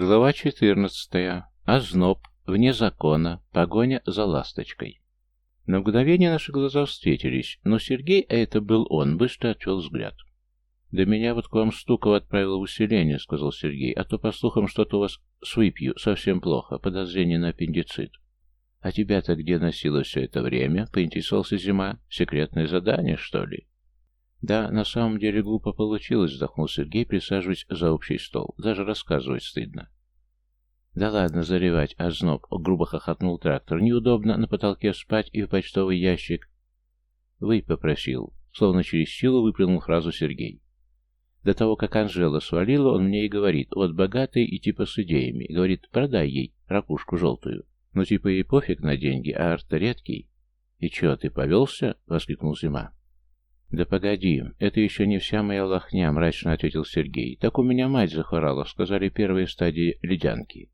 Глава 14. Озноб. Вне закона. Погоня за ласточкой. На мгновение наши глаза встретились, но Сергей, а это был он, быстро отвел взгляд. «Да меня вот к вам Стуков отправил в усиление», — сказал Сергей, «а то, по слухам, что-то у вас с выпью совсем плохо, подозрение на аппендицит». «А тебя-то где носило все это время?» — поинтересовался Зима. «Секретное задание, что ли?» «Да, на самом деле глупо получилось», — вздохнул Сергей, присаживаясь за общий стол. «Даже рассказывать стыдно». «Да ладно заревать, озноб», — грубо хохотнул трактор. «Неудобно на потолке спать и в почтовый ящик». «Вы попросил», — словно через силу выплюнул фразу Сергей. До того, как Анжела свалила, он мне и говорит, вот богатый и типа с идеями. Говорит, продай ей ракушку желтую. Ну типа ей пофиг на деньги, а арт редкий. «И чё, ты повелся?» — воскликнул Зима. «Да погоди, это еще не вся моя лохня», — мрачно ответил Сергей. «Так у меня мать захворала, сказали первые стадии ледянки».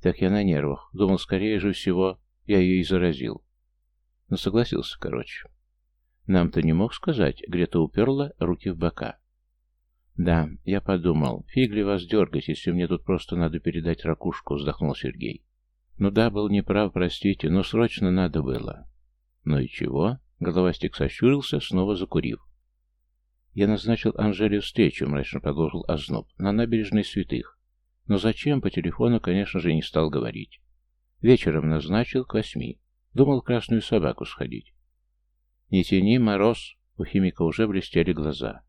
«Так я на нервах. Думал, скорее же всего, я ее и заразил». Но согласился, короче. «Нам-то не мог сказать?» — Грета уперла руки в бока. «Да, я подумал. Фиг ли вас дергать, если мне тут просто надо передать ракушку», — вздохнул Сергей. «Ну да, был неправ, простите, но срочно надо было». «Ну и чего?» Головастик сощурился, снова закурив. «Я назначил Анжеле встречу», — мрачно продолжил Озноб, — «на набережной святых. Но зачем, по телефону, конечно же, не стал говорить. Вечером назначил к восьми. Думал красную собаку сходить». «Не тяни, мороз!» — у химика уже блестели глаза.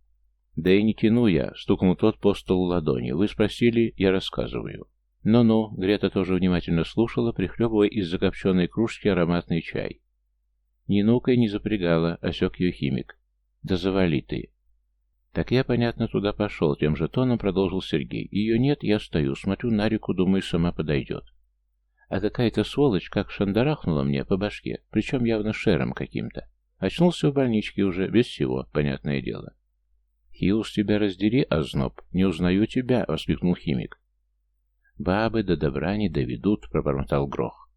«Да и не тяну я», — стукнул тот по столу ладони. «Вы спросили, я рассказываю». «Ну-ну», — Грета тоже внимательно слушала, прихлебывая из закопченной кружки ароматный чай. «Не нукай, не запрягала», — осек ее химик. «Да завали ты». «Так я, понятно, туда пошел», — тем же тоном продолжил Сергей. «Ее нет, я стою, смотрю на реку, думаю, сама подойдет». А какая-то сволочь как шандарахнула мне по башке, причем явно шером каким-то. Очнулся в больничке уже, без всего, понятное дело. «Хиус, тебя раздери, озноб! Не узнаю тебя!» — воскликнул химик. «Бабы до добра не доведут», — пробормотал Грох.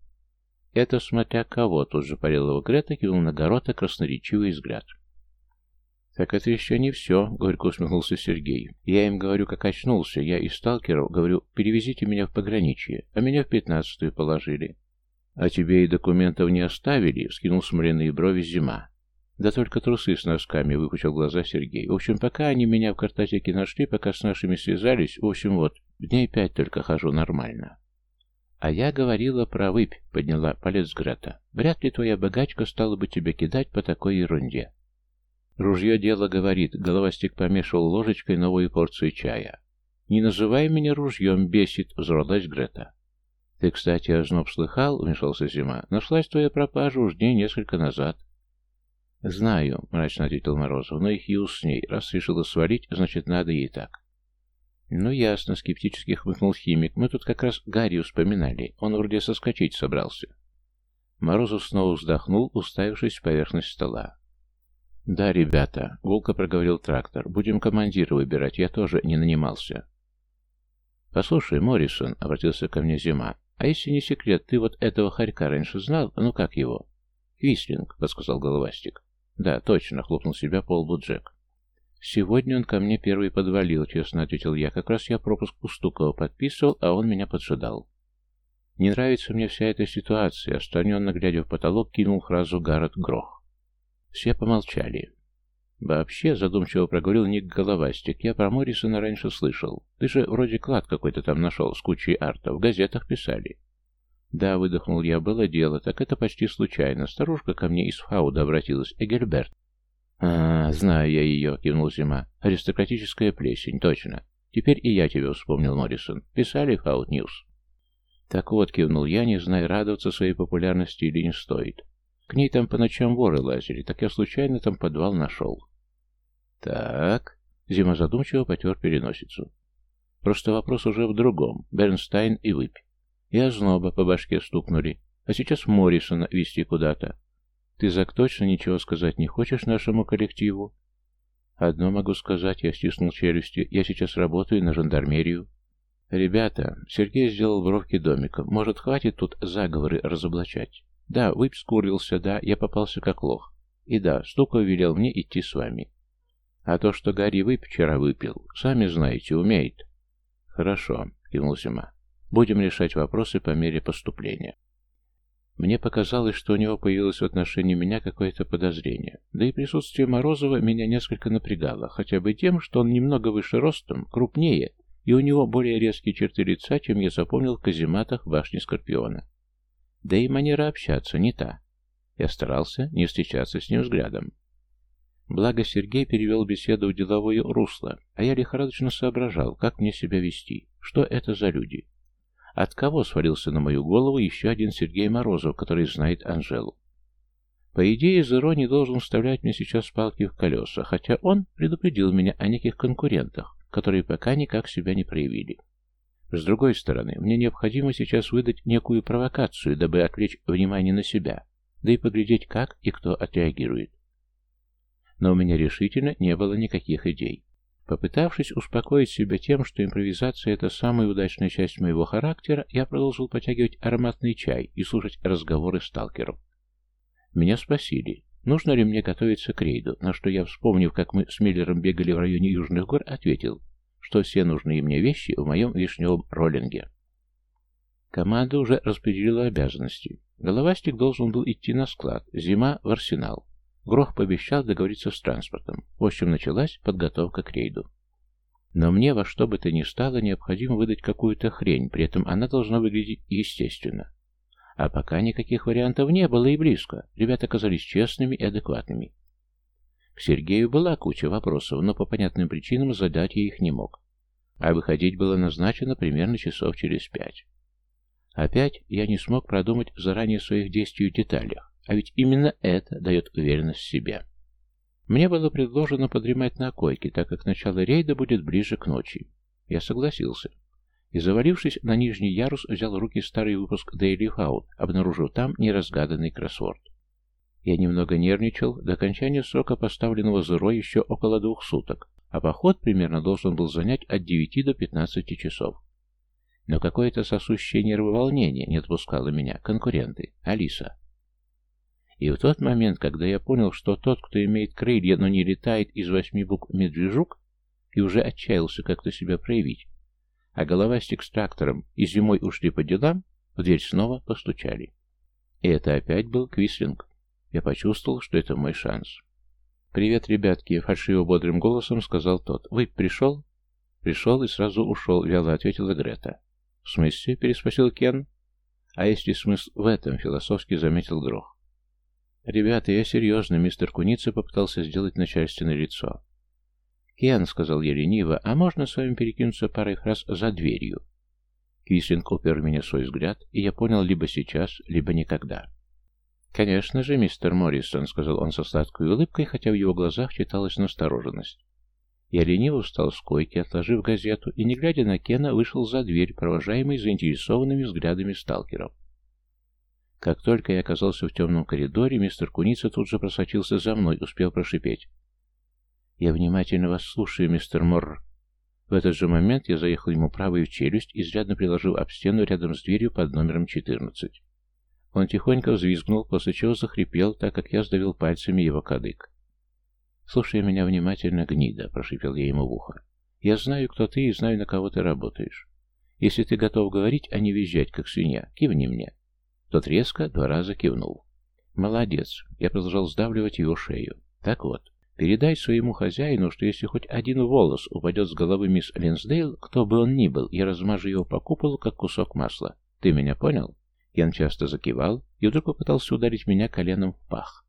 «Это смотря кого», — тут же парил его Грета, кивнул на Горота красноречивый взгляд. «Так это еще не все», — горько усмехнулся Сергей. «Я им говорю, как очнулся. Я из сталкеров говорю, перевезите меня в пограничье, а меня в пятнадцатую положили». «А тебе и документов не оставили?» — скинул смоляные брови зима. «Да только трусы с носками», — выпучил глаза Сергей. «В общем, пока они меня в картотеке нашли, пока с нашими связались, в общем, вот, дней пять только хожу нормально». «А я говорила про выпь», — подняла палец Грета. «Вряд ли твоя богачка стала бы тебе кидать по такой ерунде». Ружье дело говорит, головастик помешивал ложечкой новую порцию чая. «Не называй меня ружьем, бесит», — взорвалась Грета. «Ты, кстати, озноб слыхал?» — вмешался Зима. «Нашлась твоя пропажа уж дней несколько назад». «Знаю», — мрачно ответил Морозов, — «но их и с ней. Раз решила свалить, значит, надо ей так». «Ну, ясно», — скептически хмыкнул химик. «Мы тут как раз Гарри вспоминали. Он вроде соскочить собрался». Морозов снова вздохнул, уставившись в поверхность стола. «Да, ребята», — гулко проговорил трактор, — «будем командира выбирать, я тоже не нанимался». «Послушай, Моррисон», — обратился ко мне Зима, — «а если не секрет, ты вот этого хорька раньше знал? Ну как его?» «Квислинг», — подсказал Головастик. «Да, точно», — хлопнул себя по лбу Джек. «Сегодня он ко мне первый подвалил», — честно ответил я. «Как раз я пропуск у Стукова подписывал, а он меня поджидал». «Не нравится мне вся эта ситуация», — отстраненно глядя в потолок, кинул фразу Гаррет Грох. Все помолчали. «Вообще», — задумчиво проговорил Ник Головастик, — «я про Моррисона раньше слышал. Ты же вроде клад какой-то там нашел с кучей арта, в газетах писали». «Да», — выдохнул я, — «было дело, так это почти случайно. Старушка ко мне из Фауда обратилась, Эгельберт. «А, знаю я ее», — кивнул Зима. «Аристократическая плесень, точно. Теперь и я тебя вспомнил, Моррисон. Писали в Out News». «Так вот», — кивнул я, не зная, радоваться своей популярности или не стоит. К ней там по ночам воры лазили, так я случайно там подвал нашел. «Так...» — Зима задумчиво потер переносицу. «Просто вопрос уже в другом. Бернстайн и выпь. И озноба по башке стукнули. А сейчас Моррисона вести куда-то. Ты, Зак, точно ничего сказать не хочешь нашему коллективу? Одно могу сказать, я стиснул челюсти. Я сейчас работаю на жандармерию. Ребята, Сергей сделал бровки домиком. Может, хватит тут заговоры разоблачать? Да, выпь скурился, да, я попался как лох. И да, Стуков велел мне идти с вами. А то, что Гарри выпь вчера выпил, сами знаете, умеет. Хорошо, кивнул Зима. Будем решать вопросы по мере поступления. Мне показалось, что у него появилось в отношении меня какое-то подозрение. Да и присутствие Морозова меня несколько напрягало, хотя бы тем, что он немного выше ростом, крупнее, и у него более резкие черты лица, чем я запомнил в казематах башни Скорпиона. Да и манера общаться не та. Я старался не встречаться с ним взглядом. Благо Сергей перевел беседу в деловое русло, а я лихорадочно соображал, как мне себя вести, что это за люди. От кого свалился на мою голову еще один Сергей Морозов, который знает Анжелу? По идее, Зеро не должен вставлять мне сейчас палки в колеса, хотя он предупредил меня о неких конкурентах, которые пока никак себя не проявили. С другой стороны, мне необходимо сейчас выдать некую провокацию, дабы отвлечь внимание на себя, да и поглядеть, как и кто отреагирует. Но у меня решительно не было никаких идей. Попытавшись успокоить себя тем, что импровизация – это самая удачная часть моего характера, я продолжил потягивать ароматный чай и слушать разговоры сталкеров. Меня спросили, нужно ли мне готовиться к рейду, на что я, вспомнив, как мы с Миллером бегали в районе Южных гор, ответил, что все нужные мне вещи в моем вишневом роллинге. Команда уже распределила обязанности. Головастик должен был идти на склад, зима в арсенал. Грох пообещал договориться с транспортом. В общем, началась подготовка к рейду. Но мне во что бы то ни стало необходимо выдать какую-то хрень, при этом она должна выглядеть естественно. А пока никаких вариантов не было и близко. Ребята оказались честными и адекватными. К Сергею была куча вопросов, но по понятным причинам задать я их не мог. А выходить было назначено примерно часов через пять. Опять я не смог продумать заранее своих действий в деталях. А ведь именно это дает уверенность в себе. Мне было предложено подремать на койке, так как начало рейда будет ближе к ночи. Я согласился. И, завалившись на нижний ярус, взял в руки старый выпуск Daily Out, обнаружив там неразгаданный кроссворд. Я немного нервничал, до окончания срока поставленного Зеро еще около двух суток, а поход примерно должен был занять от 9 до 15 часов. Но какое-то сосущее нервы волнение не отпускало меня, конкуренты, Алиса. И в тот момент, когда я понял, что тот, кто имеет крылья, но не летает из восьми букв медвежук, и уже отчаялся как-то себя проявить, а головастик с трактором и зимой ушли по делам, в дверь снова постучали. И это опять был Квислинг. Я почувствовал, что это мой шанс. «Привет, ребятки!» — фальшиво бодрым голосом сказал тот. «Вы пришел?» «Пришел и сразу ушел», — вяло ответила Грета. «В смысле?» — переспросил Кен. «А если смысл в этом?» — философски заметил Грох. «Ребята, я серьезно», — мистер Куница попытался сделать начальственное лицо. «Кен», — сказал я лениво, — «а можно с вами перекинуться парой фраз за дверью?» Кислинг упер в меня свой взгляд, и я понял либо сейчас, либо никогда. «Конечно же, мистер Моррисон», — сказал он со сладкой улыбкой, хотя в его глазах читалась настороженность. Я лениво встал с койки, отложив газету, и, не глядя на Кена, вышел за дверь, провожаемый заинтересованными взглядами сталкеров. Как только я оказался в темном коридоре, мистер Куница тут же просочился за мной, успел прошипеть. «Я внимательно вас слушаю, мистер Морр». В этот же момент я заехал ему правой в челюсть, изрядно приложив об стену рядом с дверью под номером 14. Он тихонько взвизгнул, после чего захрипел, так как я сдавил пальцами его кадык. «Слушай меня внимательно, гнида», — прошипел я ему в ухо. «Я знаю, кто ты, и знаю, на кого ты работаешь. Если ты готов говорить, а не визжать, как свинья, кивни мне. Тот резко два раза кивнул. «Молодец!» Я продолжал сдавливать его шею. «Так вот, передай своему хозяину, что если хоть один волос упадет с головы мисс Ленсдейл, кто бы он ни был, я размажу его по куполу, как кусок масла. Ты меня понял?» Ян часто закивал и вдруг попытался ударить меня коленом в пах.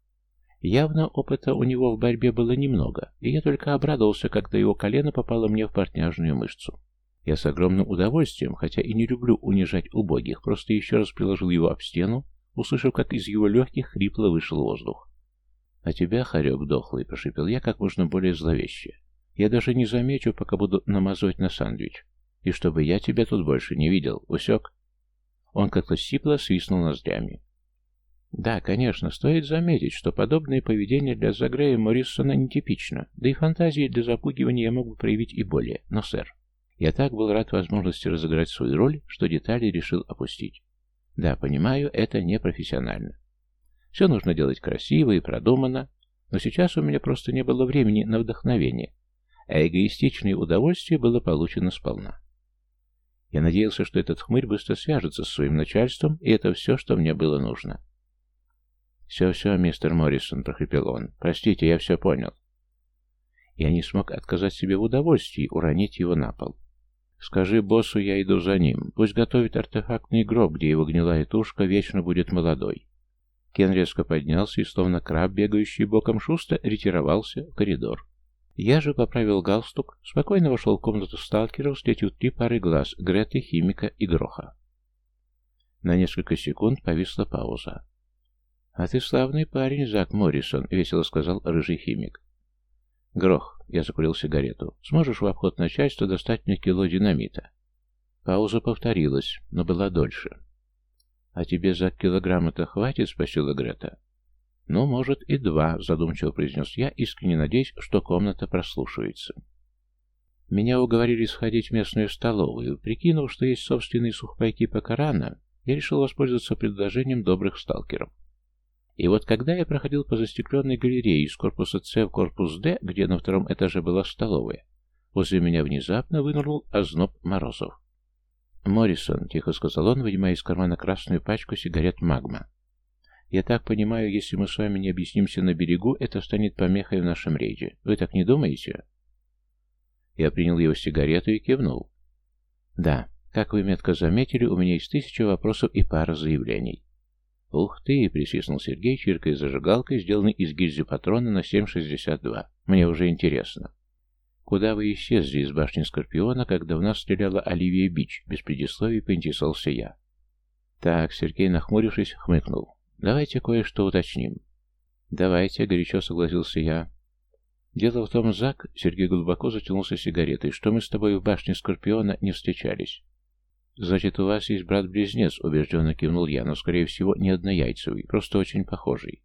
Явно опыта у него в борьбе было немного, и я только обрадовался, когда его колено попало мне в портняжную мышцу. Я с огромным удовольствием, хотя и не люблю унижать убогих, просто еще раз приложил его об стену, услышав, как из его легких хрипло вышел воздух. «А тебя, хорек дохлый», — прошипел я как можно более зловеще. «Я даже не замечу, пока буду намазывать на сандвич. И чтобы я тебя тут больше не видел. Усек?» Он как-то сипло свистнул ноздрями. Да, конечно, стоит заметить, что подобное поведение для Загрея Моррисона нетипично, да и фантазии для запугивания я мог бы проявить и более, но, сэр, я так был рад возможности разыграть свою роль, что детали решил опустить. Да, понимаю, это непрофессионально. Все нужно делать красиво и продуманно, но сейчас у меня просто не было времени на вдохновение, а эгоистичное удовольствие было получено сполна. Я надеялся, что этот хмырь быстро свяжется с своим начальством, и это все, что мне было нужно. «Все-все, мистер Моррисон», — прохрипел он. «Простите, я все понял». Я не смог отказать себе в удовольствии уронить его на пол. «Скажи боссу, я иду за ним. Пусть готовит артефактный гроб, где его гнилая тушка вечно будет молодой». Кен резко поднялся и, словно краб, бегающий боком шуста, ретировался в коридор. Я же поправил галстук, спокойно вошел в комнату сталкеров, встретил три пары глаз — Греты, Химика и Гроха. На несколько секунд повисла пауза. «А ты славный парень, Зак Моррисон», — весело сказал рыжий химик. «Грох», — я закурил сигарету, — «сможешь в обход начальства достать мне кило динамита?» Пауза повторилась, но была дольше. «А тебе за килограмма-то хватит?» — спросила Грета. «Ну, может, и два», — задумчиво произнес я, искренне надеясь, что комната прослушивается. Меня уговорили сходить в местную столовую. Прикинув, что есть собственные сухпайки по Корана, я решил воспользоваться предложением добрых сталкеров. И вот когда я проходил по застекленной галерее из корпуса С в корпус Д, где на втором этаже была столовая, возле меня внезапно вынырнул озноб Морозов. «Моррисон», — тихо сказал он, вынимая из кармана красную пачку сигарет «Магма». «Я так понимаю, если мы с вами не объяснимся на берегу, это станет помехой в нашем рейде. Вы так не думаете?» Я принял его сигарету и кивнул. «Да, как вы метко заметили, у меня есть тысяча вопросов и пара заявлений. «Ух ты!» — присвистнул Сергей, чиркой зажигалкой, сделанной из гильзы патрона на 7,62. «Мне уже интересно». «Куда вы исчезли из башни Скорпиона, когда в нас стреляла Оливия Бич?» Без предисловий поинтересовался я. «Так», — Сергей, нахмурившись, хмыкнул. «Давайте кое-что уточним». «Давайте», — горячо согласился я. «Дело в том, Зак», — Сергей глубоко затянулся сигаретой, «что мы с тобой в башне Скорпиона не встречались. «Значит, у вас есть брат-близнец», — убежденно кивнул я, но, скорее всего, не однояйцевый, просто очень похожий.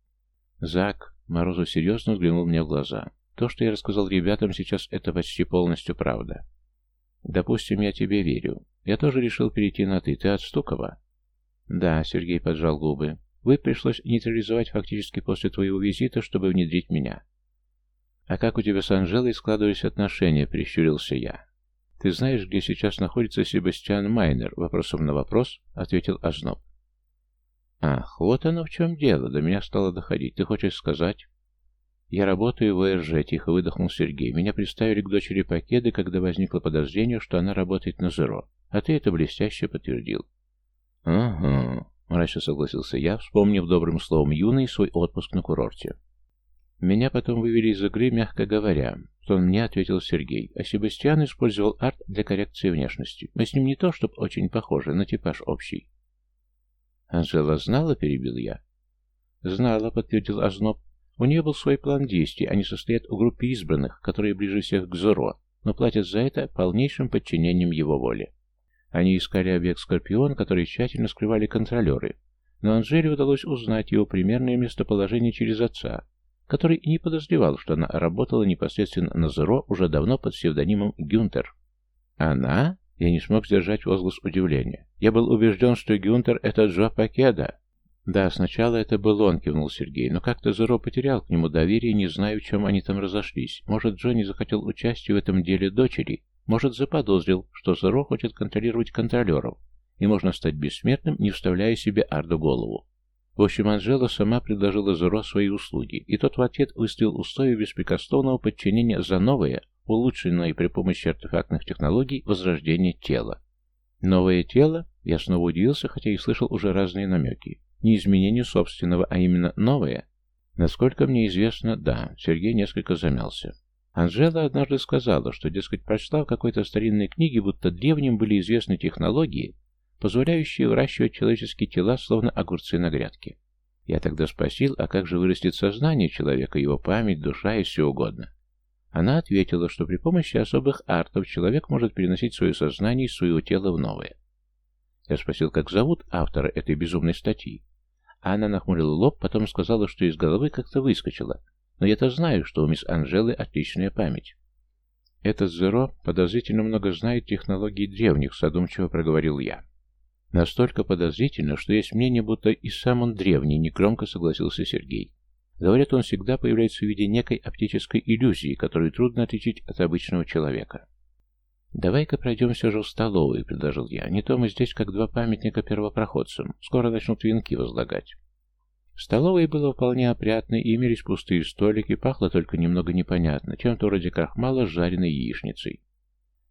«Зак», — Морозов серьезно взглянул мне в глаза, — «то, что я рассказал ребятам сейчас, это почти полностью правда». «Допустим, я тебе верю. Я тоже решил перейти на «ты». Ты от Стукова?» «Да», — Сергей поджал губы. «Вы пришлось нейтрализовать фактически после твоего визита, чтобы внедрить меня». «А как у тебя с Анжелой складывались отношения?» — прищурился я. «Ты знаешь, где сейчас находится Себастьян Майнер?» Вопросом на вопрос ответил Озноб. «Ах, вот оно в чем дело. До меня стало доходить. Ты хочешь сказать?» «Я работаю в ОРЖ», — тихо выдохнул Сергей. «Меня представили к дочери Пакеды, когда возникло подозрение, что она работает на Зеро. А ты это блестяще подтвердил». «Ага», — мрачно согласился я, вспомнив добрым словом юный свой отпуск на курорте. Меня потом вывели из игры, мягко говоря. Что он мне ответил Сергей. А Себастьян использовал арт для коррекции внешности. Мы с ним не то, чтобы очень похожи, но типаж общий. Анжела знала, перебил я. Знала, подтвердил Озноб. У нее был свой план действий. Они состоят в группе избранных, которые ближе всех к Зоро, но платят за это полнейшим подчинением его воле. Они искали объект Скорпион, который тщательно скрывали контролеры, но Анжеле удалось узнать его примерное местоположение через отца, который не подозревал, что она работала непосредственно на Зеро уже давно под псевдонимом Гюнтер. Она? Я не смог сдержать возглас удивления. Я был убежден, что Гюнтер — это Джо Пакеда. Да, сначала это был он, кивнул Сергей, но как-то Зеро потерял к нему доверие, не знаю, в чем они там разошлись. Может, Джо не захотел участия в этом деле дочери, может, заподозрил, что Зеро хочет контролировать контролеров, и можно стать бессмертным, не вставляя себе Арду голову. В общем, Анжела сама предложила Зеро свои услуги, и тот в ответ выставил условия беспрекословного подчинения за новое, улучшенное при помощи артефактных технологий, возрождение тела. Новое тело? Я снова удивился, хотя и слышал уже разные намеки. Не изменение собственного, а именно новое? Насколько мне известно, да. Сергей несколько замялся. Анжела однажды сказала, что, дескать, прочла в какой-то старинной книге, будто древним были известны технологии, позволяющие выращивать человеческие тела, словно огурцы на грядке. Я тогда спросил, а как же вырастет сознание человека, его память, душа и все угодно. Она ответила, что при помощи особых артов человек может переносить свое сознание из своего тела в новое. Я спросил, как зовут автора этой безумной статьи. Она нахмурила лоб, потом сказала, что из головы как-то выскочила. Но я-то знаю, что у мисс Анжелы отличная память. Этот Зеро подозрительно много знает технологий древних, задумчиво проговорил я. Настолько подозрительно, что есть мнение, будто и сам он древний, негромко согласился Сергей. Говорят, он всегда появляется в виде некой оптической иллюзии, которую трудно отличить от обычного человека. «Давай-ка пройдем все же в столовую», — предложил я. «Не то мы здесь как два памятника первопроходцам. Скоро начнут венки возлагать». В столовой было вполне опрятно, и имелись пустые столики, пахло только немного непонятно, чем-то вроде крахмала с жареной яичницей.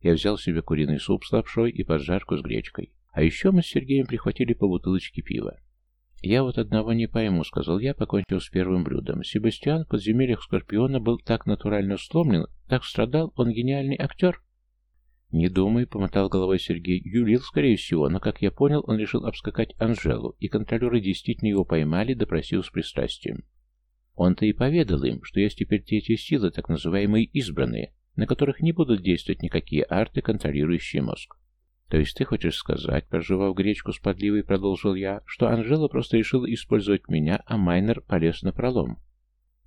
Я взял себе куриный суп с лапшой и поджарку с гречкой. А еще мы с Сергеем прихватили по бутылочке пива. «Я вот одного не пойму», — сказал я, покончив с первым блюдом. «Себастьян в подземельях Скорпиона был так натурально сломлен, так страдал, он гениальный актер». «Не думай», — помотал головой Сергей. «Юлил, скорее всего, но, как я понял, он решил обскакать Анжелу, и контролеры действительно его поймали, допросив с пристрастием. Он-то и поведал им, что есть теперь третьи силы, так называемые избранные, на которых не будут действовать никакие арты, контролирующие мозг. То есть ты хочешь сказать, проживав гречку с подливой, продолжил я, что Анжела просто решила использовать меня, а Майнер полез на пролом?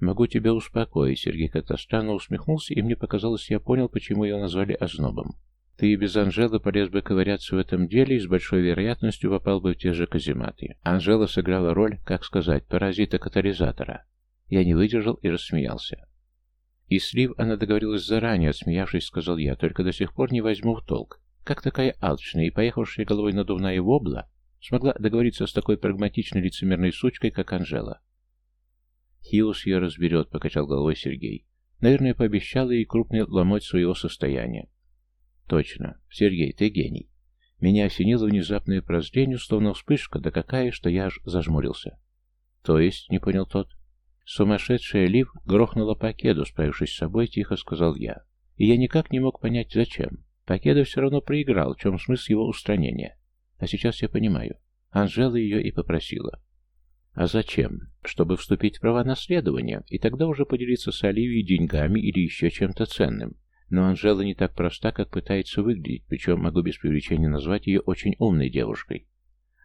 Могу тебя успокоить, Сергей как-то странно усмехнулся, и мне показалось, я понял, почему ее назвали ознобом. Ты и без Анжелы полез бы ковыряться в этом деле и с большой вероятностью попал бы в те же казематы. Анжела сыграла роль, как сказать, паразита-катализатора. Я не выдержал и рассмеялся. И слив она договорилась заранее, отсмеявшись, сказал я, только до сих пор не возьму в толк. Как такая алчная и поехавшая головой надувная вобла смогла договориться с такой прагматичной лицемерной сучкой, как Анжела? Хиус ее разберет, покачал головой Сергей. Наверное, пообещала ей крупный ломоть своего состояния. Точно. Сергей, ты гений. Меня осенило внезапное прозрение, словно вспышка, да какая, что я аж зажмурился. То есть, не понял тот. Сумасшедшая Лив грохнула Пакеду, справившись с собой, тихо сказал я. И я никак не мог понять, зачем. Пакеда все равно проиграл, в чем смысл его устранения. А сейчас я понимаю. Анжела ее и попросила. А зачем? Чтобы вступить в права наследования, и тогда уже поделиться с Оливией деньгами или еще чем-то ценным. Но Анжела не так проста, как пытается выглядеть, причем могу без привлечения назвать ее очень умной девушкой.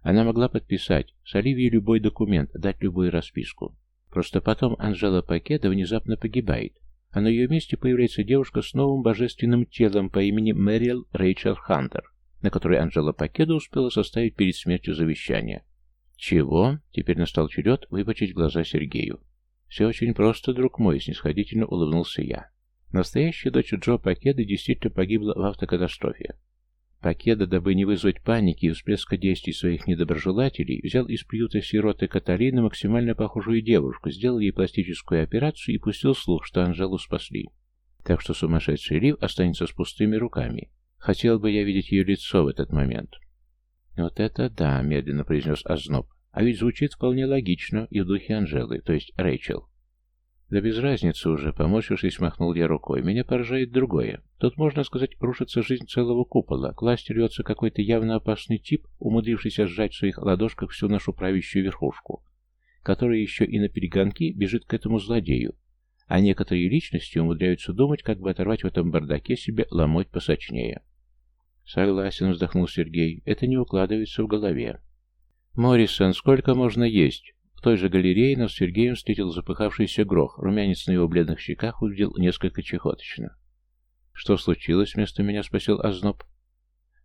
Она могла подписать с Оливией любой документ, дать любую расписку. Просто потом Анжела Пакеда внезапно погибает, а на ее месте появляется девушка с новым божественным телом по имени Мэрил Рэйчел Хантер, на которой Анжела Пакеда успела составить перед смертью завещание. Чего? Теперь настал черед выпачить глаза Сергею. Все очень просто, друг мой, снисходительно улыбнулся я. Настоящая дочь Джо Пакеда действительно погибла в автокатастрофе. Пакеда, дабы не вызвать паники и всплеска действий своих недоброжелателей, взял из приюта сироты Каталины максимально похожую девушку, сделал ей пластическую операцию и пустил слух, что Анжелу спасли. Так что сумасшедший Рив останется с пустыми руками. Хотел бы я видеть ее лицо в этот момент. «Вот это да», — медленно произнес Озноб. «А ведь звучит вполне логично и в духе Анжелы, то есть Рэйчел. Да без разницы уже, поморщившись, махнул я рукой. Меня поражает другое. Тут, можно сказать, рушится жизнь целого купола. К власти рвется какой-то явно опасный тип, умудрившийся сжать в своих ладошках всю нашу правящую верхушку, который еще и на перегонки бежит к этому злодею. А некоторые личности умудряются думать, как бы оторвать в этом бардаке себе ломоть посочнее. Согласен, вздохнул Сергей. Это не укладывается в голове. Моррисон, сколько можно есть? Той же галерее нас Сергеем встретил запыхавшийся Грох. Румянец на его бледных щеках выглядел несколько чехоточно. «Что случилось?» — вместо меня спросил Озноб.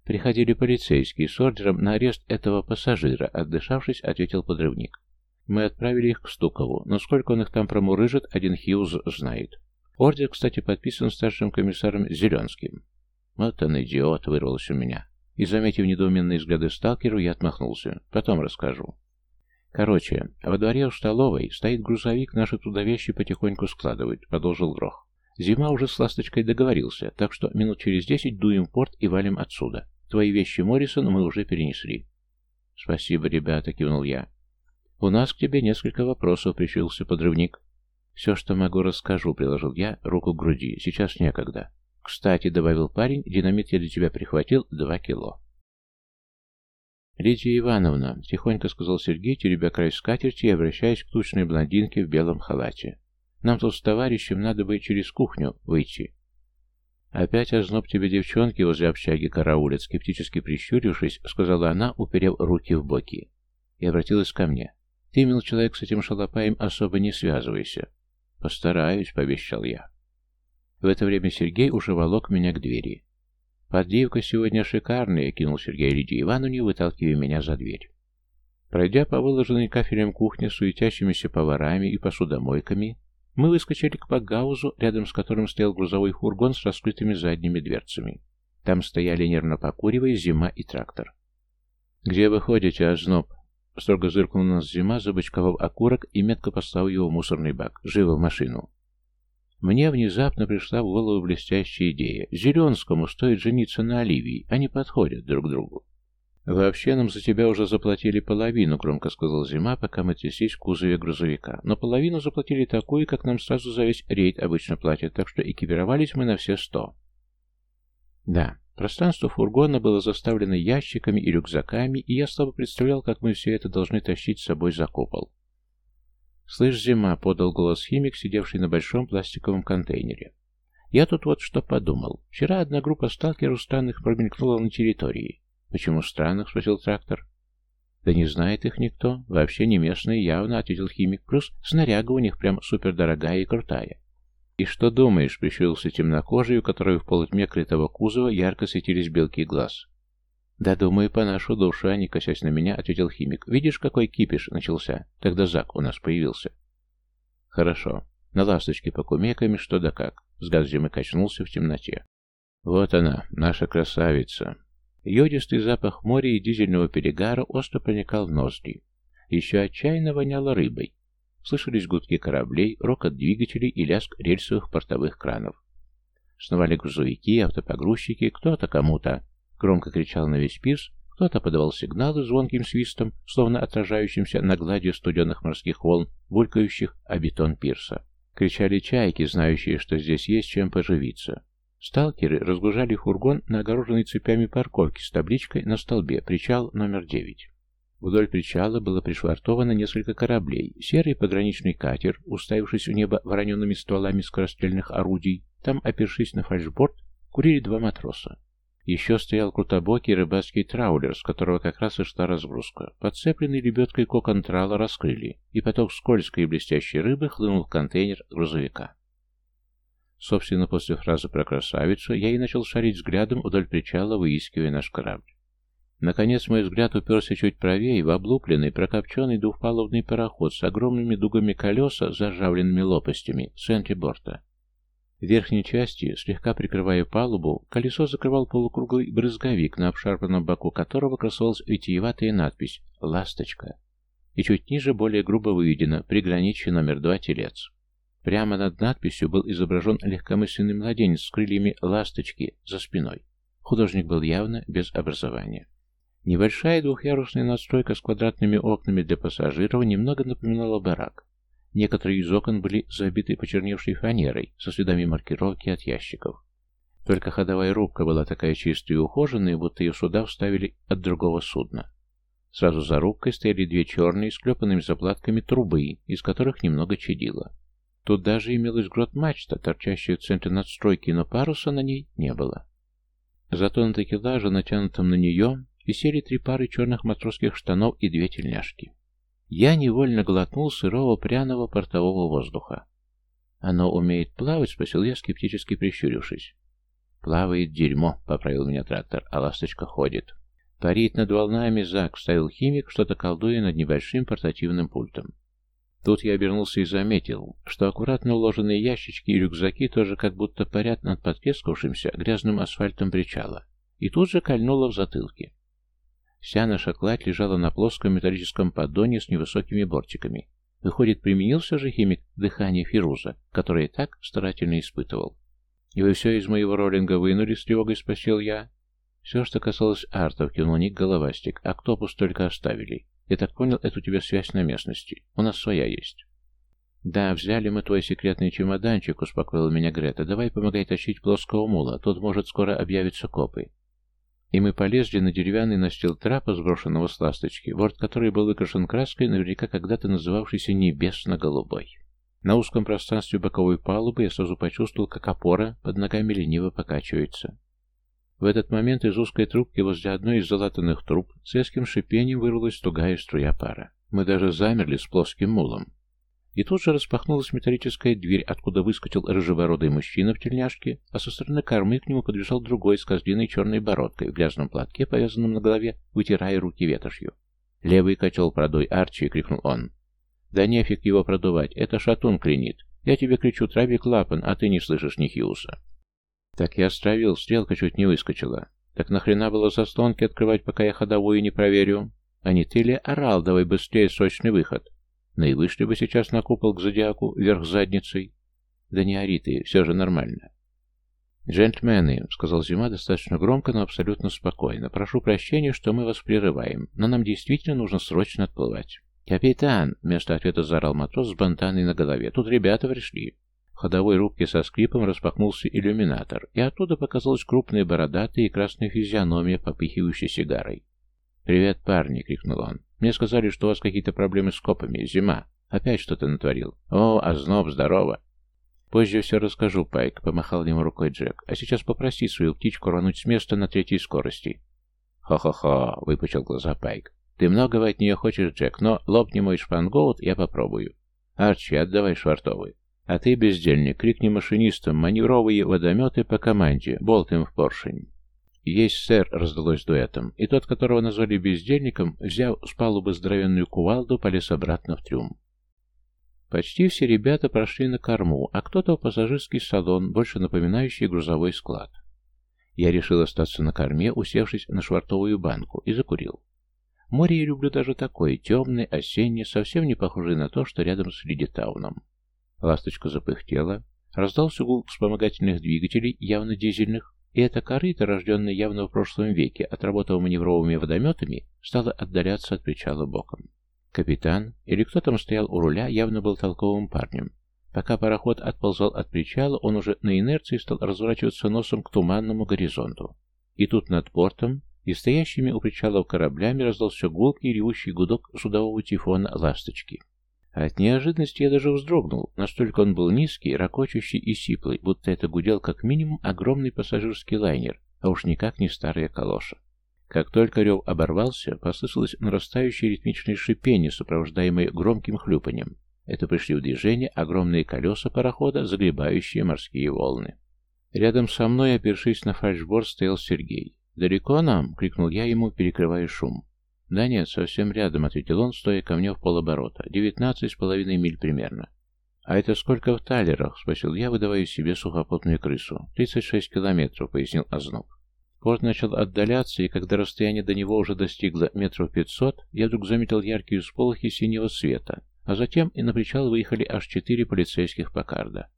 «Приходили полицейские с ордером на арест этого пассажира», — отдышавшись, ответил подрывник. «Мы отправили их к Стукову, но сколько он их там промурыжит, один Хьюз знает. Ордер, кстати, подписан старшим комиссаром Зеленским». «Вот он, идиот!» — вырвался у меня. И, заметив недоуменные взгляды сталкеру, я отмахнулся. «Потом расскажу». Короче, во дворе у столовой стоит грузовик, наши туда вещи потихоньку складывают, продолжил Грох. Зима уже с ласточкой договорился, так что минут через десять дуем в порт и валим отсюда. Твои вещи, Моррисон, мы уже перенесли. Спасибо, ребята, кивнул я. У нас к тебе несколько вопросов, прищурился подрывник. Все, что могу, расскажу, приложил я руку к груди. Сейчас некогда. Кстати, добавил парень, динамит я для тебя прихватил два кило. «Лидия Ивановна», — тихонько сказал Сергей, теребя край скатерти и обращаясь к тучной блондинке в белом халате. «Нам тут с товарищем надо бы через кухню выйти». «Опять озноб тебе девчонки возле общаги караулят», скептически прищурившись, сказала она, уперев руки в боки. И обратилась ко мне. «Ты, мил человек, с этим шалопаем особо не связывайся». «Постараюсь», — пообещал я. В это время Сергей уже волок меня к двери. «Подливка сегодня шикарная», — кинул Сергей Лидии Ивановне, выталкивая меня за дверь. Пройдя по выложенной кафелем кухне суетящимися поварами и посудомойками, мы выскочили к Пакгаузу, рядом с которым стоял грузовой фургон с раскрытыми задними дверцами. Там стояли нервно покуривая зима и трактор. «Где вы ходите, озноб?» Строго зыркнул на нас зима, забычковав окурок и метко поставил его в мусорный бак. «Живо в машину!» Мне внезапно пришла в голову блестящая идея. Зеленскому стоит жениться на Оливии, они подходят друг другу. «Вообще нам за тебя уже заплатили половину», — громко сказал Зима, пока мы тряслись в кузове грузовика. «Но половину заплатили такую, как нам сразу за весь рейд обычно платят, так что экипировались мы на все сто». Да, пространство фургона было заставлено ящиками и рюкзаками, и я слабо представлял, как мы все это должны тащить с собой за купол. «Слышь, Зима», — подал голос химик, сидевший на большом пластиковом контейнере. «Я тут вот что подумал. Вчера одна группа сталкеров странных промелькнула на территории. «Почему странных?» — спросил трактор. «Да не знает их никто. Вообще не местные, явно», — ответил химик. «Плюс снаряга у них прям супердорогая и крутая». «И что думаешь?» — прищурился темнокожий, у которого в полутьме крытого кузова ярко светились белки глаз. «Да, думаю, по нашу душу, а не косясь на меня», — ответил химик. «Видишь, какой кипиш начался? Тогда Зак у нас появился». «Хорошо. На ласточке покумеками что да как». Взгляд зимы качнулся в темноте. «Вот она, наша красавица. Йодистый запах моря и дизельного перегара остро проникал в ноздри. Еще отчаянно воняло рыбой. Слышались гудки кораблей, рокот двигателей и лязг рельсовых портовых кранов. Сновали грузовики, автопогрузчики, кто-то кому-то громко кричал на весь пирс, кто-то подавал сигналы звонким свистом, словно отражающимся на глади студенных морских волн, булькающих о бетон пирса. Кричали чайки, знающие, что здесь есть чем поживиться. Сталкеры разгружали фургон на огороженной цепями парковке с табличкой на столбе «Причал номер 9». Вдоль причала было пришвартовано несколько кораблей. Серый пограничный катер, уставившись в небо вороненными стволами скорострельных орудий, там, опершись на фальшборд, курили два матроса. Еще стоял крутобокий рыбацкий траулер, с которого как раз и шла разгрузка. Подцепленный лебедкой кокон трала раскрыли, и поток скользкой и блестящей рыбы хлынул в контейнер грузовика. Собственно, после фразы про красавицу я и начал шарить взглядом вдоль причала, выискивая наш корабль. Наконец мой взгляд уперся чуть правее в облупленный, прокопченный двухпалубный пароход с огромными дугами колеса, заржавленными лопастями в центре борта. В верхней части, слегка прикрывая палубу, колесо закрывал полукруглый брызговик, на обшарпанном боку которого красовалась витиеватая надпись «Ласточка». И чуть ниже более грубо выведено «Приграничье номер два телец». Прямо над надписью был изображен легкомысленный младенец с крыльями ласточки за спиной. Художник был явно без образования. Небольшая двухъярусная надстройка с квадратными окнами для пассажиров немного напоминала барак. Некоторые из окон были забиты почерневшей фанерой со следами маркировки от ящиков. Только ходовая рубка была такая чистая и ухоженная, будто ее сюда вставили от другого судна. Сразу за рубкой стояли две черные, с клепанными заплатками трубы, из которых немного чадило. Тут даже имелась грот-мачта, торчащая в центре надстройки, но паруса на ней не было. Зато на такелаже, натянутом на нее, висели три пары черных матросских штанов и две тельняшки. Я невольно глотнул сырого пряного портового воздуха. «Оно умеет плавать?» — спросил я, скептически прищурившись. «Плавает дерьмо», — поправил меня трактор, — «а ласточка ходит». «Парит над волнами Зак», — вставил химик, что-то колдуя над небольшим портативным пультом. Тут я обернулся и заметил, что аккуратно уложенные ящички и рюкзаки тоже как будто парят над потрескавшимся грязным асфальтом причала, и тут же кольнуло в затылке. Вся наша кладь лежала на плоском металлическом поддоне с невысокими бортиками. Выходит, применился же химик дыхание Фируза, которое так старательно испытывал. «И вы все из моего роллинга вынули?» — с тревогой спросил я. «Все, что касалось артов», — кивнул Ник Головастик. «Октопус только оставили. Я так понял, это у тебя связь на местности. У нас своя есть. Да, взяли мы твой секретный чемоданчик, успокоила меня Грета. Давай помогай тащить плоского мула, тут может скоро объявятся копы. И мы полезли на деревянный настил трапа, сброшенного с ласточки, борт которой был выкрашен краской, наверняка когда-то называвшейся небесно-голубой. На узком пространстве боковой палубы я сразу почувствовал, как опора под ногами лениво покачивается. В этот момент из узкой трубки возле одной из залатанных труб с резким шипением вырвалась тугая струя пара. Мы даже замерли с плоским мулом. И тут же распахнулась металлическая дверь, откуда выскочил рыжебородый мужчина в тельняшке, а со стороны кормы к нему подбежал другой с козлиной черной бородкой в грязном платке, повязанном на голове, вытирая руки ветошью. «Левый котел продуй, Арчи!» — крикнул он. «Да нефиг его продувать, это шатун клинит. Я тебе кричу, трави клапан, а ты не слышишь ни Хьюса». Так я стравил, стрелка чуть не выскочила. Так нахрена было заслонки открывать, пока я ходовую не проверю? А не ты ли орал, давай быстрее срочный выход? Ну и вышли бы сейчас на купол к зодиаку, вверх задницей. Да не ори ты, все же нормально. «Джентльмены», — сказал Зима достаточно громко, но абсолютно спокойно, — «прошу прощения, что мы вас прерываем, но нам действительно нужно срочно отплывать». «Капитан!» — вместо ответа заорал матрос с бантаной на голове. «Тут ребята пришли». В ходовой рубке со скрипом распахнулся иллюминатор, и оттуда показалась крупная бородатая и красная физиономия, попыхивающая сигарой. «Привет, парни!» — крикнул он. «Мне сказали, что у вас какие-то проблемы с копами. Зима. Опять что-то натворил. О, озноб, здорово!» «Позже все расскажу, Пайк», — помахал ему рукой Джек. «А сейчас попроси свою птичку рвануть с места на третьей скорости». «Хо-хо-хо», — выпучил глаза Пайк. «Ты многого от нее хочешь, Джек, но лопни мой шпангоут, я попробую. Арчи, отдавай швартовый. А ты, бездельник, крикни машинистам, маневровые водометы по команде, болт им в поршень». «Есть, сэр», — раздалось дуэтом, и тот, которого назвали бездельником, взяв с палубы здоровенную кувалду, полез обратно в трюм. Почти все ребята прошли на корму, а кто-то в пассажирский салон, больше напоминающий грузовой склад. Я решил остаться на корме, усевшись на швартовую банку, и закурил. Море я люблю даже такое, темное, осеннее, совсем не похожее на то, что рядом с Лидитауном. Ласточка запыхтела, раздался гул вспомогательных двигателей, явно дизельных, и эта корыта, рожденная явно в прошлом веке, отработав маневровыми водометами, стала отдаляться от причала боком. Капитан, или кто там стоял у руля, явно был толковым парнем. Пока пароход отползал от причала, он уже на инерции стал разворачиваться носом к туманному горизонту. И тут над портом и стоящими у причалов кораблями раздался гулкий ревущий гудок судового тифона «Ласточки». От неожиданности я даже вздрогнул, настолько он был низкий, ракочущий и сиплый, будто это гудел как минимум огромный пассажирский лайнер, а уж никак не старая калоша. Как только рев оборвался, послышалось нарастающее ритмичное шипение, сопровождаемое громким хлюпанием. Это пришли в движение огромные колеса парохода, загребающие морские волны. Рядом со мной, опершись на фальшборд, стоял Сергей. «Далеко нам?» — крикнул я ему, перекрывая шум. «Да нет, совсем рядом», — ответил он, стоя ко мне в полоборота. «Девятнадцать с половиной миль примерно». «А это сколько в талерах?» — спросил я, выдавая себе сухопутную крысу. «Тридцать шесть километров», — пояснил Озноб. Порт начал отдаляться, и когда расстояние до него уже достигло метров пятьсот, я вдруг заметил яркие всполохи синего света, а затем и на причал выехали аж четыре полицейских покарда.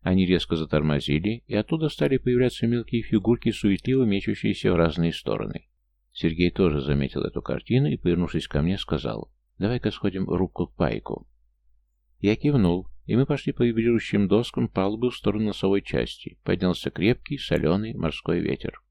Они резко затормозили, и оттуда стали появляться мелкие фигурки, суетливо мечущиеся в разные стороны. Сергей тоже заметил эту картину и, повернувшись ко мне, сказал, «Давай-ка сходим в рубку к пайку». Я кивнул, и мы пошли по вибрирующим доскам палубы в сторону носовой части. Поднялся крепкий, соленый морской ветер.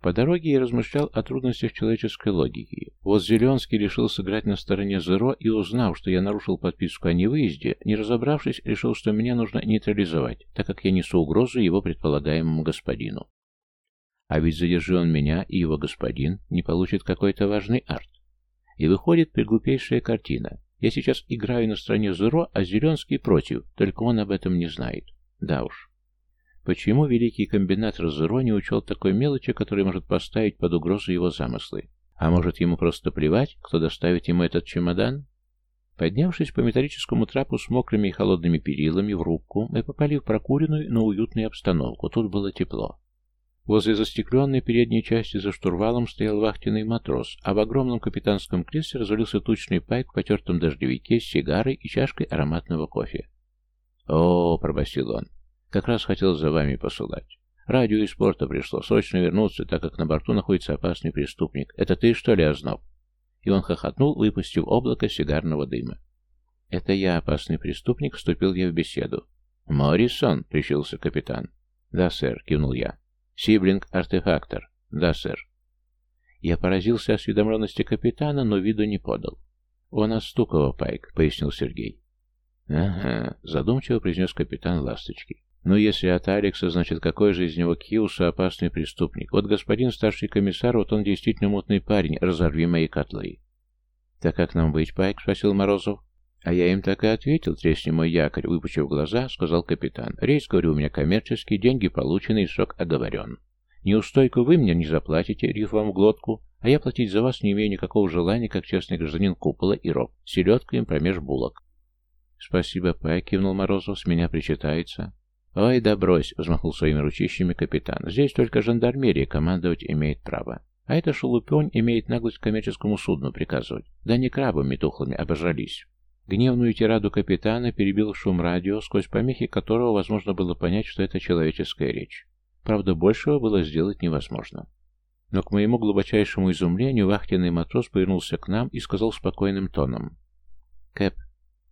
По дороге я размышлял о трудностях человеческой логики. Вот Зеленский решил сыграть на стороне Зеро и, узнав, что я нарушил подписку о невыезде, не разобравшись, решил, что меня нужно нейтрализовать, так как я несу угрозу его предполагаемому господину. А ведь задержи он меня, и его господин не получит какой-то важный арт. И выходит приглупейшая картина. Я сейчас играю на стороне Зеро, а Зеленский против, только он об этом не знает. Да уж. Почему великий комбинатор Зеро не учел такой мелочи, которая может поставить под угрозу его замыслы? А может, ему просто плевать, кто доставит ему этот чемодан? Поднявшись по металлическому трапу с мокрыми и холодными перилами в рубку, мы попали в прокуренную, но уютную обстановку. Тут было тепло. Возле застекленной передней части за штурвалом стоял вахтенный матрос, а в огромном капитанском кресле развалился тучный пайк в потертом дождевике с сигарой и чашкой ароматного кофе. «О!» — пробасил он. Как раз хотел за вами посылать. Радио из порта пришло. Срочно вернуться, так как на борту находится опасный преступник. Это ты, что ли, озноб?» И он хохотнул, выпустив облако сигарного дыма. «Это я, опасный преступник», — вступил я в беседу. «Моррисон», — прищился капитан. «Да, сэр», — кивнул я. «Сиблинг, артефактор». «Да, сэр». Я поразился осведомленности капитана, но виду не подал. «У нас Стукова, Пайк», — пояснил Сергей. «Ага», — задумчиво произнес капитан Ласточки. Но если от Алекса, значит, какой же из него Киуса опасный преступник? Вот господин старший комиссар, вот он действительно мутный парень, разорви мои котлы. Так как нам быть, Пайк? Спросил Морозов. А я им так и ответил, тресни мой якорь, выпучив глаза, сказал капитан. Рейс, говорю, у меня коммерческий, деньги получены и срок оговорен. Неустойку вы мне не заплатите, риф вам в глотку, а я платить за вас не имею никакого желания, как честный гражданин купола и роб. Селедка им промеж булок. Спасибо, Пайк, кивнул Морозов, с меня причитается. «Ой, да брось!» — взмахнул своими ручищами капитан. «Здесь только жандармерия командовать имеет право. А это шелупень имеет наглость коммерческому судну приказывать. Да не крабами тухлыми обожрались». Гневную тираду капитана перебил шум радио, сквозь помехи которого возможно было понять, что это человеческая речь. Правда, большего было сделать невозможно. Но к моему глубочайшему изумлению вахтенный матрос повернулся к нам и сказал спокойным тоном. «Кэп,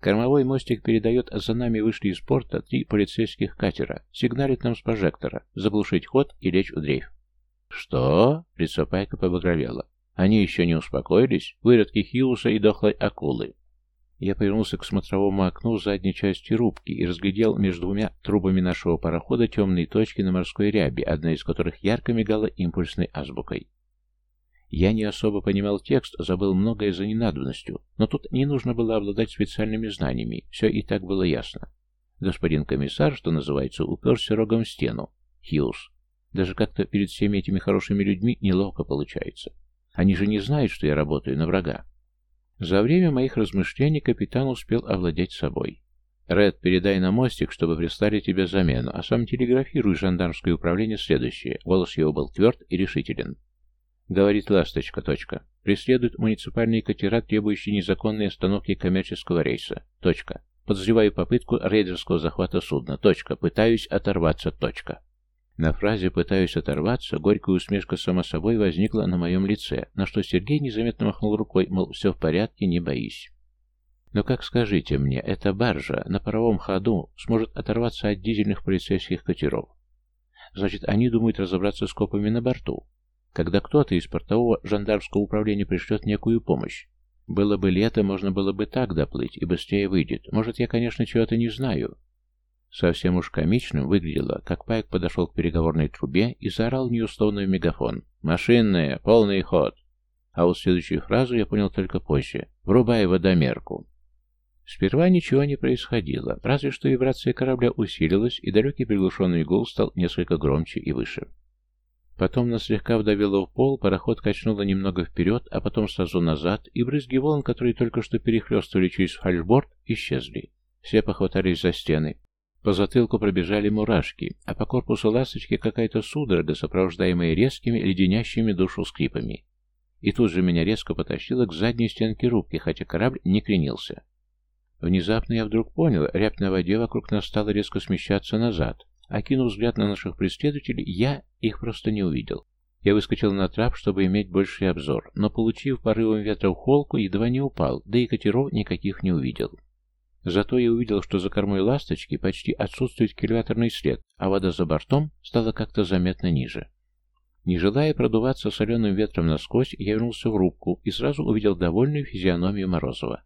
кормовой мостик передает, а за нами вышли из порта три полицейских катера. Сигналит нам с прожектора. Заглушить ход и лечь в дрейф». «Что?» — лицо Пайка побагровело. «Они еще не успокоились? Выродки Хиуса и дохлой акулы. Я повернулся к смотровому окну задней части рубки и разглядел между двумя трубами нашего парохода темные точки на морской рябе, одна из которых ярко мигала импульсной азбукой. Я не особо понимал текст, забыл многое за ненадобностью, но тут не нужно было обладать специальными знаниями, все и так было ясно. Господин комиссар, что называется, уперся рогом в стену. Хьюз. Даже как-то перед всеми этими хорошими людьми неловко получается. Они же не знают, что я работаю на врага. За время моих размышлений капитан успел овладеть собой. «Ред, передай на мостик, чтобы прислали тебе замену, а сам телеграфируй жандармское управление следующее». Голос его был тверд и решителен. Говорит «Ласточка», точка. Преследуют муниципальные катера, требующие незаконной остановки коммерческого рейса. Точка. Подозреваю попытку рейдерского захвата судна. Точка. Пытаюсь оторваться. Точка. На фразе «пытаюсь оторваться» горькая усмешка сама собой возникла на моем лице, на что Сергей незаметно махнул рукой, мол, все в порядке, не боись. Но как скажите мне, эта баржа на паровом ходу сможет оторваться от дизельных полицейских катеров? Значит, они думают разобраться с копами на борту. Когда кто-то из портового жандармского управления пришлет некую помощь, было бы лето, можно было бы так доплыть, и быстрее выйдет. Может, я, конечно, чего-то не знаю, Совсем уж комичным выглядело, как Пайк подошел к переговорной трубе и заорал в нее условно мегафон. «Машинная! Полный ход!» А вот следующую фразу я понял только позже. «Врубай водомерку!» Сперва ничего не происходило, разве что вибрация корабля усилилась, и далекий приглушенный гул стал несколько громче и выше. Потом нас слегка вдавило в пол, пароход качнуло немного вперед, а потом сразу назад, и брызги волн, которые только что перехлестывали через фальшборд, исчезли. Все похватались за стены. По затылку пробежали мурашки, а по корпусу ласточки какая-то судорога, сопровождаемая резкими, леденящими душу скрипами. И тут же меня резко потащило к задней стенке рубки, хотя корабль не кренился. Внезапно я вдруг понял, рябь на воде вокруг нас стала резко смещаться назад. Окинув взгляд на наших преследователей, я их просто не увидел. Я выскочил на трап, чтобы иметь больший обзор, но, получив порывом ветра в холку, едва не упал, да и катеров никаких не увидел. Зато я увидел, что за кормой ласточки почти отсутствует кильваторный след, а вода за бортом стала как-то заметно ниже. Не желая продуваться соленым ветром насквозь, я вернулся в рубку и сразу увидел довольную физиономию Морозова.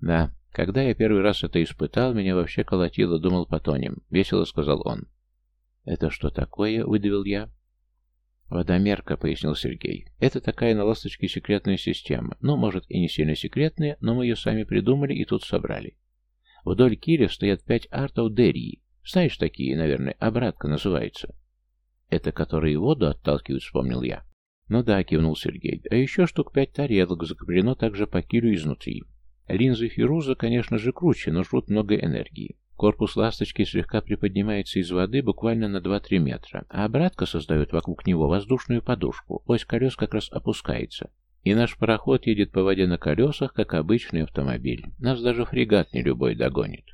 «Да, когда я первый раз это испытал, меня вообще колотило, думал Патоним», — весело сказал он. «Это что такое?» — выдавил я. «Водомерка», — пояснил Сергей. «Это такая на «Ласточке» секретная система. Ну, может, и не сильно секретная, но мы ее сами придумали и тут собрали. Вдоль киля стоят пять артов Дерии. Знаешь такие, наверное, обратка называется». «Это которые воду отталкивают», — вспомнил я. «Ну да», — кивнул Сергей. «А еще штук пять тарелок закреплено также по килю изнутри. Линзы Фируза, конечно же, круче, но жрут много энергии. Корпус ласточки слегка приподнимается из воды буквально на 2-3 метра, а обратка создает вокруг него воздушную подушку, ось колес как раз опускается. И наш пароход едет по воде на колесах, как обычный автомобиль. Нас даже фрегат не любой догонит.